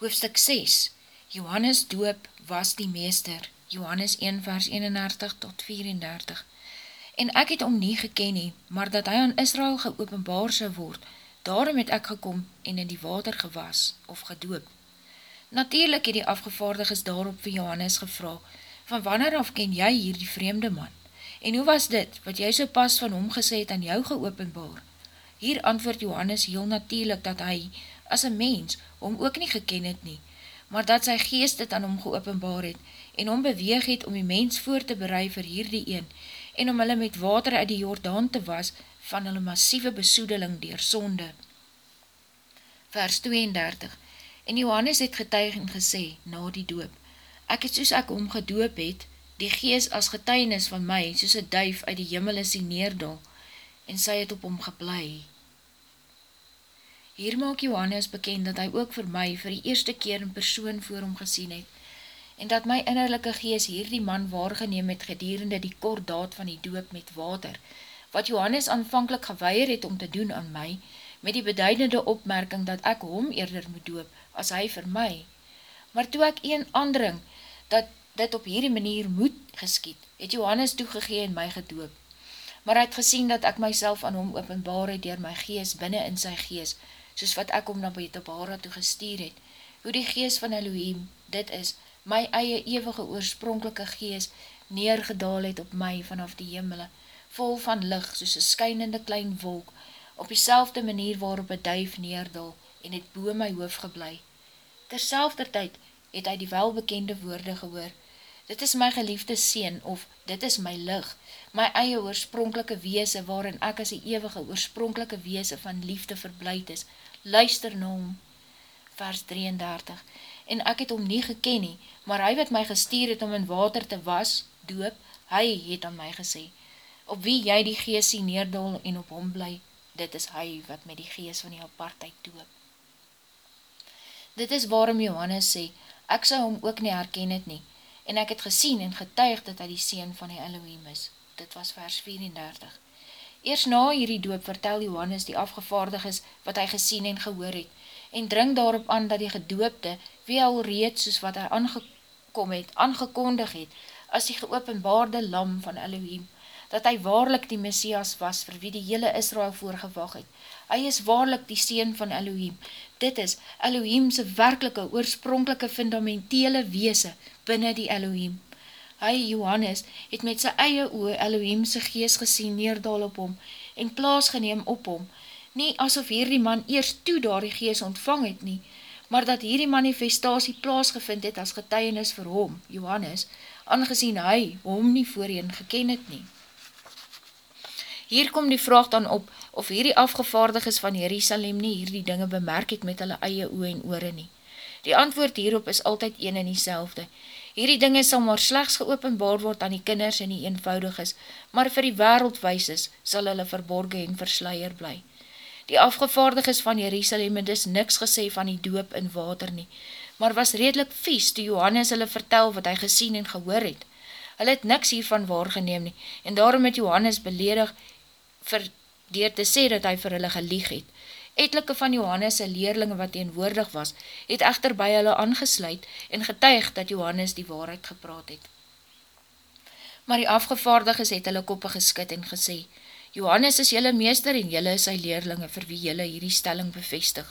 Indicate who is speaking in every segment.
Speaker 1: Hoofstuk 6 Johannes doop was die meester, Johannes 1 vers 31 tot 34 En ek het om nie geken nie, maar dat hy aan Israel geopenbaar sy word, daarom het ek gekom en in die water gewas of gedoop. Natuurlijk het die afgevaardiges daarop vir Johannes gevra, van wanneer af ken jy hier die vreemde man? En hoe was dit, wat jy so pas van hom gesê het aan jou geopenbaar? Hier antwoord Johannes heel natuurlijk dat hy, as een mens, hom ook nie geken het nie, maar dat sy geest dit aan hom geopenbaar het, en hom beweeg het om die mens voor te berei vir hierdie een, en om hulle met water uit die Jordaan te was, van hulle massieve besoedeling dier sonde. Vers 32 En Johannes het getuig en gesê, na die doop, Ek het soos ek hom gedoop het, die gees as getuinis van my, soos een duif uit die jimmel is die neerdal, en sy het op hom geblei. Hier maak Johannes bekend dat hy ook vir my vir die eerste keer in persoon voor hom gesien het, en dat my innerlijke gees hier die man waargeneem het gedurende die kort daad van die doop met water, wat Johannes aanvankelijk geweier het om te doen aan my, met die beduidende opmerking dat ek hom eerder moet doop, as hy vir my. Maar toe ek een andering, dat dit op hierdie manier moet geskiet, het Johannes toegegee en my gedoop. Maar hy het gesien dat ek myself aan hom openbaar het dier my gees binnen in sy gees, soos wat ek om na Betabara toe gestuur het, hoe die gees van Elohim, dit is, my eie ewige oorspronkelike gees, neergedaal het op my vanaf die hemele, vol van licht, soos een skynende klein wolk, op die manier waarop een duif neerdal, en het boe my hoof geblei. Terselfde tyd het hy die welbekende woorde gehoor, dit is my geliefde sien, of dit is my lig, my eie oorspronkelike weese, waarin ek as die ewige oorspronkelike weese van liefde verblijd is, luister na hom, vers 33, en ek het hom nie geken nie, maar hy wat my gestuur het om in water te was, doop, hy het aan my gesê, op wie jy die gees sien neerdol en op hom bly, dit is hy wat met die gees van die apartheid doop. Dit is waarom Johannes sê, ek sou hom ook nie herken het nie, en ek het gesien en getuig dat hy die seen van die Elohim is. Dit was vers 34. Eers na hierdie doop vertel Johannes die afgevaardig is wat hy gesien en gehoor het, en dring daarop aan dat die gedoopte, wie al reeds soos wat hy aangekom het, aangekondig het, as die geopenbaarde lam van Elohim, dat hy waarlik die Messias was, vir wie die hele Israel voorgewag het. Hy is waarlik die Seen van Elohim. Dit is Elohimse werkelike, oorspronkelike, fundamentele weese binnen die Elohim. Hy, Johannes, het met sy eie oe Elohimse gees gesien neerdal op hom en plaas geneem op hom, nie asof hierdie man eerst toe daar die gees ontvang het nie, maar dat hierdie manifestatie plaasgevind het as getuienis vir hom, Johannes, aangezien hy hom nie voorheen geken het nie. Hier kom die vraag dan op, of hierdie afgevaardig is van Jerusalem nie hierdie dinge bemerk het met hulle eie oe en oore nie. Die antwoord hierop is altyd een en die selfde, Hierdie dinge sal maar slechts geopenbaar word aan die kinders en die eenvoudiges, maar vir die wereldwijses sal hulle verborgen en versluier bly. Die afgevaardiges van Jerusalem het dus niks gesê van die doop in water nie, maar was redelijk vies toe Johannes hulle vertel wat hy gesien en gehoor het. Hulle het niks hiervan waargeneem nie, en daarom het Johannes beledig vir, dier te sê dat hy vir hulle gelieg het. Etelike van Johannes' leerlinge wat teenwoordig was, het echter by hulle aangesluit en getuig dat Johannes die waarheid gepraat het. Maar die afgevaardiges het hulle koppe geskit en gesê, Johannes is jylle meester en jylle is sy leerlinge vir wie jylle hierdie stelling bevestig.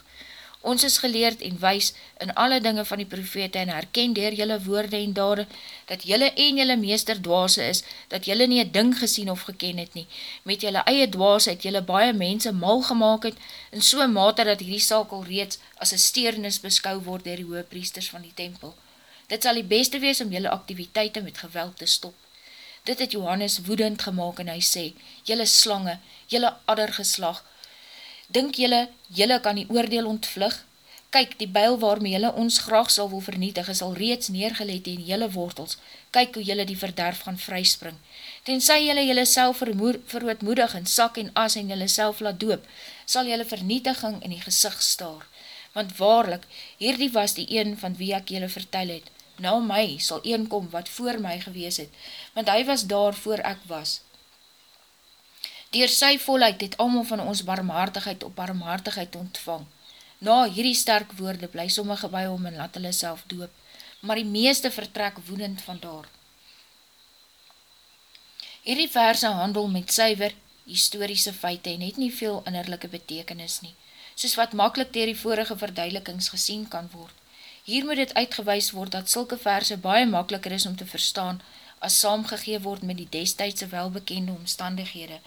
Speaker 1: Ons is geleerd en wys in alle dinge van die profete en herken dier jylle woorde en dade, dat jylle en jylle meester dwaase is, dat jylle nie een ding gesien of geken het nie. Met jylle eie dwaase het jylle baie mense mal gemaakt het, in so mate dat hierdie saak al reeds as een steernis beskou word dier die hoepriesters van die tempel. Dit sal die beste wees om jylle activiteite met geweld te stop. Dit het Johannes woedend gemaakt en hy sê, jylle slange, jylle addergeslag, Dink jylle, jylle kan die oordeel ontvlug? Kyk, die byl waarmee jylle ons graag sal wil vernietig, is al reeds neergelet in jylle wortels. Kyk hoe jylle die verderf gaan vryspring. Tensy jylle jylle self verootmoedig in sak en as en jylle self laat doop, sal jylle vernietiging in die gezicht staar. Want waarlik, hierdie was die een van wie ek jylle vertel het. Na my sal een kom wat voor my gewees het, want hy was daar voor ek was. Door sy volheid het allemaal van ons barmhartigheid op barmhartigheid ontvang. Na hierdie sterk woorde bly sommige by hom en laat hulle self doop, maar die meeste vertrek woedend van daar. Hierdie verse handel met syver historiese feite en het nie veel innerlijke betekenis nie, soos wat makkelijk dier die vorige verduidelikings gesien kan word. Hier moet het uitgewees word dat sulke verse baie makkeliker is om te verstaan as saamgegee word met die destijdse welbekende omstandighede,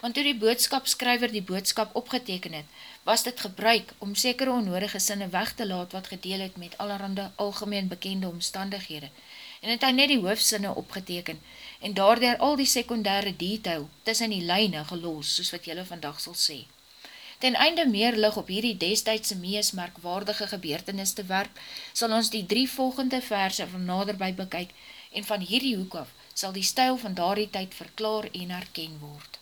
Speaker 1: want toe die boodskapskryver die boodskap opgeteken het, was dit gebruik om sekere onnodige sinne weg te laat wat gedeel het met allerhande algemeen bekende omstandighede, en het hy net die hoofdsinne opgeteken, en daardoor al die secundaire detail tussen die lijne geloos, soos wat jylle vandag sal sê. Ten einde meer lig op hierdie destijdse mees merkwaardige gebeurtenis te werp, sal ons die drie volgende verse van naderby bekyk, en van hierdie hoek af sal die stijl van daardie tyd verklaar en herken word.